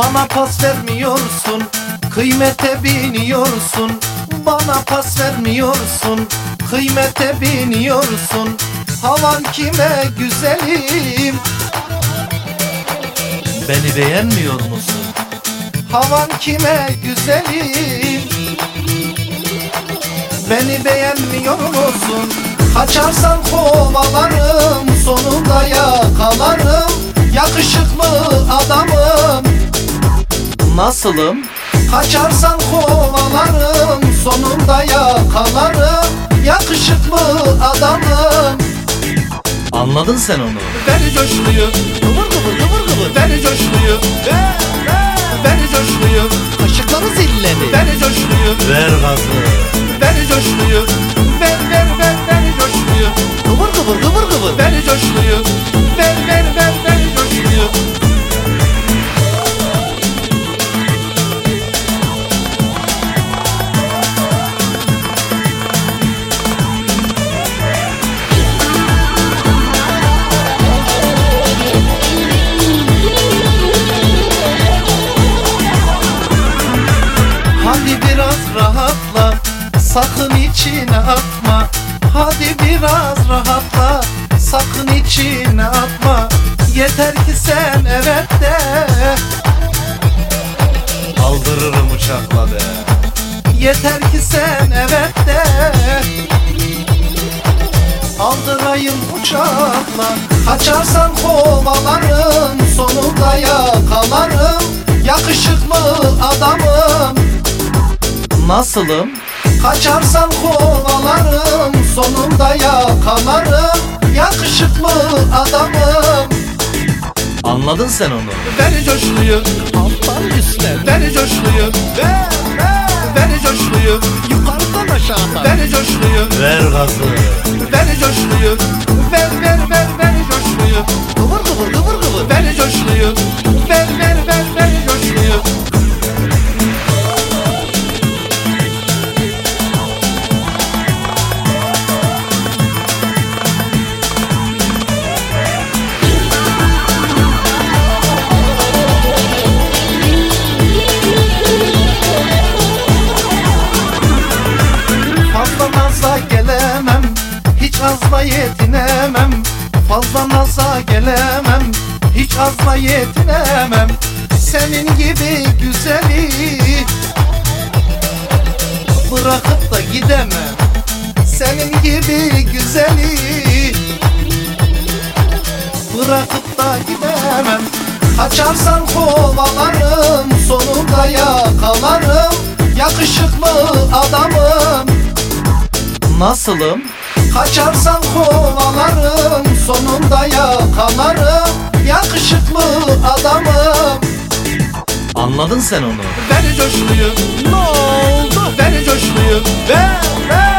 Bana pas vermiyorsun Kıymete biniyorsun. Bana pas vermiyorsun Kıymete biniyorsun. Havan kime güzelim? Beni beğenmiyor musun? Havan kime güzelim? Beni beğenmiyor musun? Kaçarsan kovalarım Sonunda yakalarım. Yakışıklı adamım Nasılım? Kaçarsan kovalarım Sonunda yakalarım. Yakışıklı adamım. Anladın sen onu. Beni coşluyor Kıvır kıvır kıvır kıvır Beni coşluyor Beni coşluyor Kaşıkları zilledi. Beni coşluyor Ver gazı. Beni coşluyor Ver ver ver. Beni coşluyor Kıvır kıvır kıvır kıvır Ver ver Sakın içine atma. Hadi biraz rahatla. Sakın içine atma. Yeter ki sen evet de. Aldırırım uçakla be. Yeter ki sen evet de. Aldırayım uçakla. Kaçarsan kovalarım. Sonunda yakalarım. Yakışıklı adamım. Nasılım? Kaçarsan kovalarım Sonunda yakalarım. Yakışıklı adamım. Anladın sen onu. Beni coşluyor. Alttan üstten Beni coşluyor. Beni coşluyor. Yukarıdan aşağıdan. Beni coşluyor. Ver gazı. Beni coşluyor. Ver ver ver beni coşluyor. Kıvır kıvır kıvır kıvır Beni coşluyor azla yetinemem. Fazla naza gelemem. Hiç azla yetinemem. Senin gibi güzeli Bırakıp da gidemem. Senin gibi güzeli Bırakıp da gidemem. Kaçarsan kovalarım Sonunda yakalarım. Yakışıklı adamım. Nasılım? Kaçarsan kovalarım sonunda yakalarım. Yakışıklı adamım. Anladın sen onu. Ver coşkuyu ne oldu? Ver coşkuyu ver ver